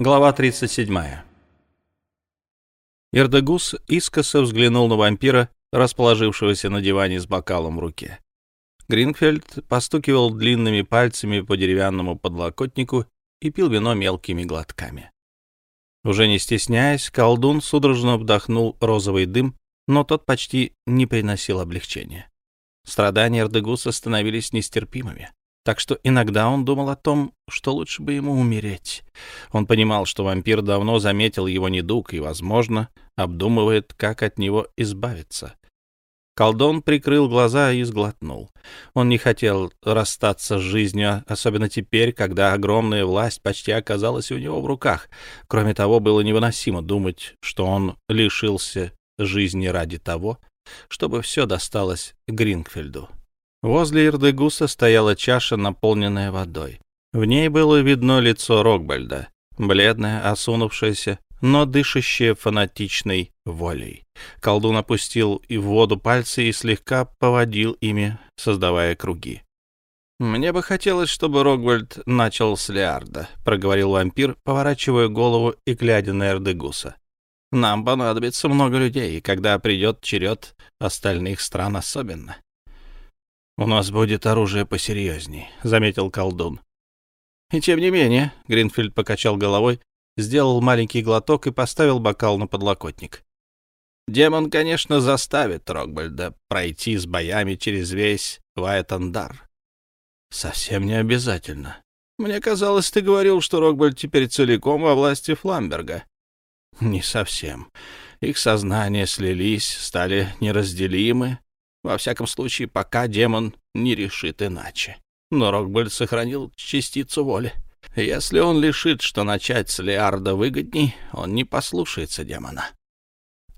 Глава 37. Ирдегус искоса взглянул на вампира, расположившегося на диване с бокалом в руке. Гринфельд постукивал длинными пальцами по деревянному подлокотнику и пил вино мелкими глотками. Уже не стесняясь, колдун судорожно вдохнул розовый дым, но тот почти не приносил облегчения. Страдания Эрдегуса становились нестерпимыми. Так что иногда он думал о том, что лучше бы ему умереть. Он понимал, что вампир давно заметил его недуг и, возможно, обдумывает, как от него избавиться. Колдон прикрыл глаза и сглотнул. Он не хотел расстаться с жизнью, особенно теперь, когда огромная власть почти оказалась у него в руках. Кроме того, было невыносимо думать, что он лишился жизни ради того, чтобы все досталось Гринфельду. Возле Ирдегуса стояла чаша, наполненная водой. В ней было видно лицо Рокбальда, бледное, осунувшееся, но дышащее фанатичной волей. Колдун опустил и в воду пальцы и слегка поводил ими, создавая круги. «Мне бы хотелось, чтобы Роквальд начал с Леарда», — проговорил вампир, поворачивая голову и глядя на Эрдегуса. «Нам понадобится много людей, и когда придет черед остальных стран особенно». «У нас будет оружие посерьезней», — заметил колдун. «И тем не менее», — Гринфильд покачал головой, сделал маленький глоток и поставил бокал на подлокотник. «Демон, конечно, заставит Рокбальда пройти с боями через весь Вайтандар». «Совсем не обязательно. Мне казалось, ты говорил, что Рокбальд теперь целиком во власти Фламберга». «Не совсем. Их сознания слились, стали неразделимы, во всяком случае, пока демон не решит иначе. Но Рокбольд сохранил частицу воли. Если он лишит, что начать с Леарда выгодней, он не послушается демона.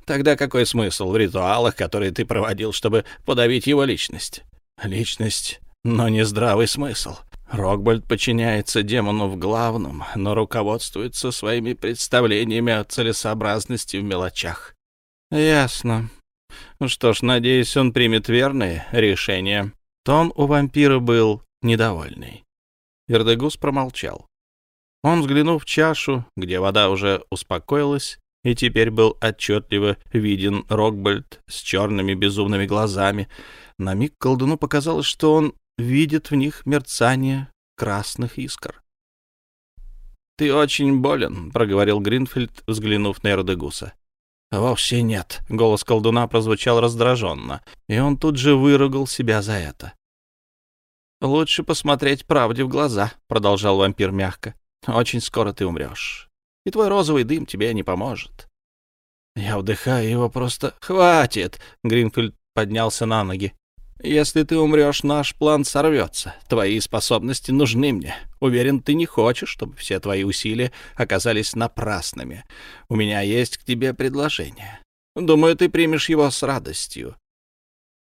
Тогда какой смысл в ритуалах, которые ты проводил, чтобы подавить его личность? Личность, но не здравый смысл. Рокбольд подчиняется демону в главном, но руководствуется своими представлениями о целесообразности в мелочах. Ясно. Ну что ж, надеюсь, он примет верное решение. Тон у вампира был недовольный. Вердегус промолчал. Он взглянул в чашу, где вода уже успокоилась, и теперь был отчетливо виден Рокбольд с черными безумными глазами. На миг колдуну показалось, что он видит в них мерцание красных искр. «Ты очень болен», — проговорил Гринфельд, взглянув на Эрдегуса. «Вовсе нет», — голос колдуна прозвучал раздраженно, и он тут же выругал себя за это. «Лучше посмотреть правде в глаза», — продолжал вампир мягко. «Очень скоро ты умрешь, и твой розовый дым тебе не поможет». Я вдыхаю его просто... «Хватит!» — Гринфилд поднялся на ноги. Если ты умрешь, наш план сорвется. Твои способности нужны мне. Уверен, ты не хочешь, чтобы все твои усилия оказались напрасными. У меня есть к тебе предложение. Думаю, ты примешь его с радостью».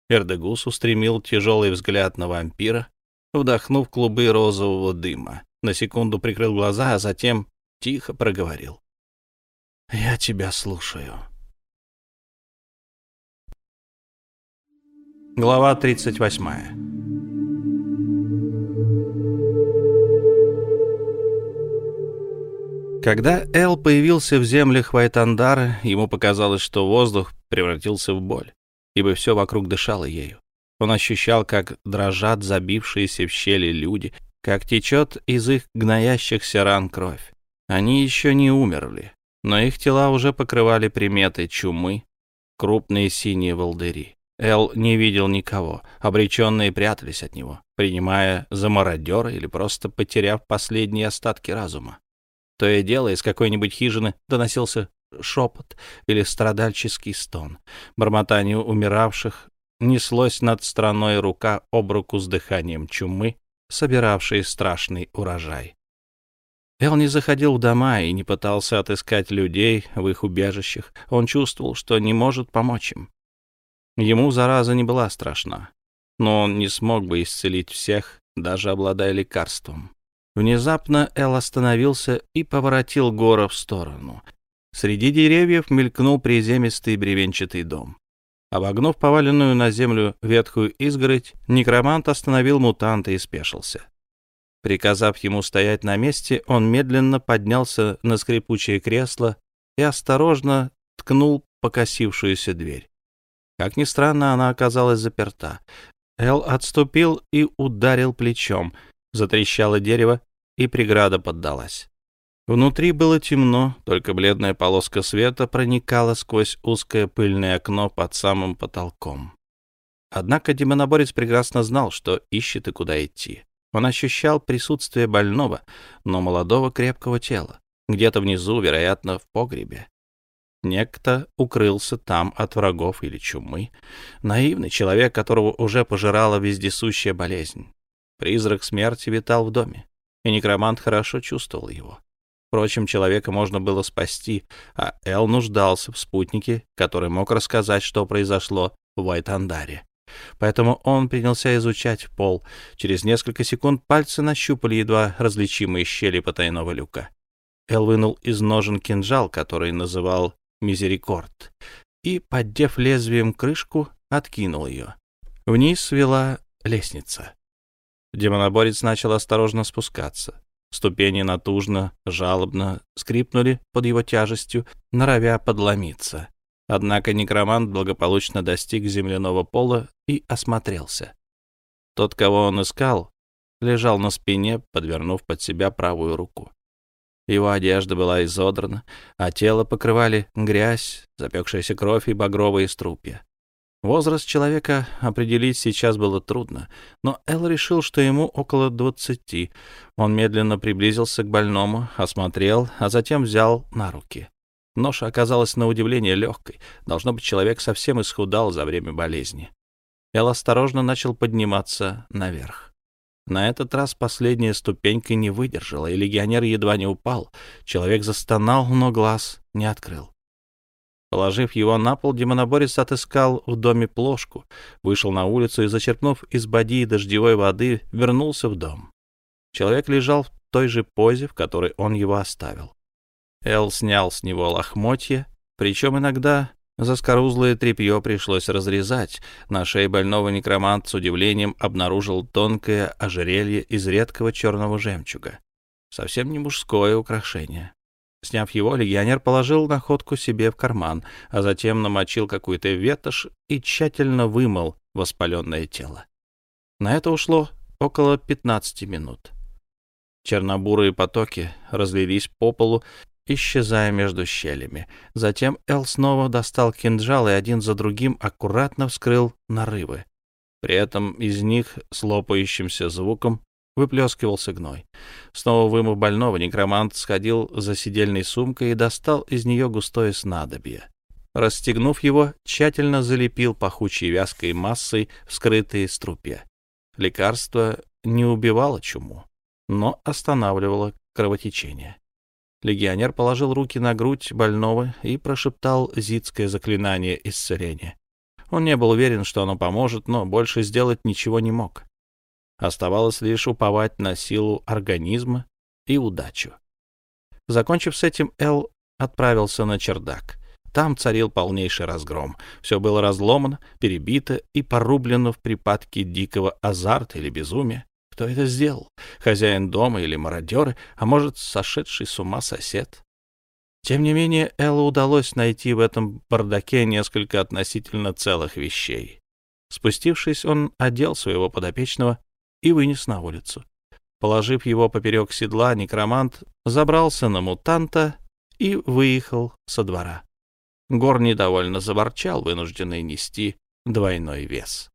Эрдегус устремил тяжелый взгляд на вампира, вдохнув клубы розового дыма. На секунду прикрыл глаза, а затем тихо проговорил. «Я тебя слушаю». Глава 38. Когда Эл появился в землях Вайтандара, ему показалось, что воздух превратился в боль, ибо все вокруг дышало ею. Он ощущал, как дрожат забившиеся в щели люди, как течет из их гноящихся ран кровь. Они еще не умерли, но их тела уже покрывали приметы чумы, крупные синие волдыри. Эл не видел никого. Обреченные прятались от него, принимая за мародера или просто потеряв последние остатки разума. То и дело, из какой-нибудь хижины доносился шепот или страдальческий стон. Бормотание умиравших неслось над страной рука об руку с дыханием чумы, собиравшей страшный урожай. Эл не заходил в дома и не пытался отыскать людей в их убежищах. Он чувствовал, что не может помочь им. Ему зараза не была страшна, но он не смог бы исцелить всех, даже обладая лекарством. Внезапно Эл остановился и поворотил гора в сторону. Среди деревьев мелькнул приземистый бревенчатый дом. Обогнув поваленную на землю ветхую изгородь, некромант остановил мутанта и спешился. Приказав ему стоять на месте, он медленно поднялся на скрипучее кресло и осторожно ткнул покосившуюся дверь. Как ни странно, она оказалась заперта. Эл отступил и ударил плечом. Затрещало дерево, и преграда поддалась. Внутри было темно, только бледная полоска света проникала сквозь узкое пыльное окно под самым потолком. Однако демоноборец прекрасно знал, что ищет и куда идти. Он ощущал присутствие больного, но молодого крепкого тела. Где-то внизу, вероятно, в погребе. Некто укрылся там от врагов или чумы. Наивный человек, которого уже пожирала вездесущая болезнь. Призрак смерти витал в доме, и некромант хорошо чувствовал его. Впрочем, человека можно было спасти, а Эл нуждался в спутнике, который мог рассказать, что произошло в Вайтандаре. Поэтому он принялся изучать пол. Через несколько секунд пальцы нащупали едва различимые щели потайного люка. Эл вынул из ножен кинжал, который называл «мизерикорд», и, поддев лезвием крышку, откинул ее. Вниз вела лестница. Демоноборец начал осторожно спускаться. Ступени натужно, жалобно скрипнули под его тяжестью, норовя подломиться. Однако некромант благополучно достиг земляного пола и осмотрелся. Тот, кого он искал, лежал на спине, подвернув под себя правую руку. Его одежда была изодрана, а тело покрывали грязь, запекшаяся кровь и багровые струпья. Возраст человека определить сейчас было трудно, но Эл решил, что ему около двадцати. Он медленно приблизился к больному, осмотрел, а затем взял на руки. Ноша оказалась на удивление легкой. Должно быть, человек совсем исхудал за время болезни. Эл осторожно начал подниматься наверх. На этот раз последняя ступенька не выдержала, и легионер едва не упал. Человек застонал, но глаз не открыл. Положив его на пол, демоноборец отыскал в доме плошку, вышел на улицу и, зачерпнув из боди дождевой воды, вернулся в дом. Человек лежал в той же позе, в которой он его оставил. Эл снял с него лохмотья, причем иногда заскорузлое тряпье пришлось разрезать. На шее больного некромант с удивлением обнаружил тонкое ожерелье из редкого черного жемчуга. Совсем не мужское украшение. Сняв его, легионер положил находку себе в карман, а затем намочил какую-то ветошь и тщательно вымыл воспаленное тело. На это ушло около 15 минут. Чернобурые потоки разлились по полу исчезая между щелями. Затем Эл снова достал кинжал и один за другим аккуратно вскрыл нарывы. При этом из них с лопающимся звуком выплескивался гной. Снова вымыв больного, некромант сходил за сидельной сумкой и достал из нее густое снадобье. Расстегнув его, тщательно залепил пахучей вязкой массой вскрытые струпья. Лекарство не убивало чуму, но останавливало кровотечение. Легионер положил руки на грудь больного и прошептал зидское заклинание исцеления. Он не был уверен, что оно поможет, но больше сделать ничего не мог. Оставалось лишь уповать на силу организма и удачу. Закончив с этим, Эл отправился на чердак. Там царил полнейший разгром. Все было разломано, перебито и порублено в припадке дикого азарта или безумия. Кто это сделал? Хозяин дома или мародеры, а может, сошедший с ума сосед? Тем не менее, Эллу удалось найти в этом бардаке несколько относительно целых вещей. Спустившись, он одел своего подопечного и вынес на улицу. Положив его поперек седла, некромант забрался на мутанта и выехал со двора. Гор недовольно заворчал, вынужденный нести двойной вес.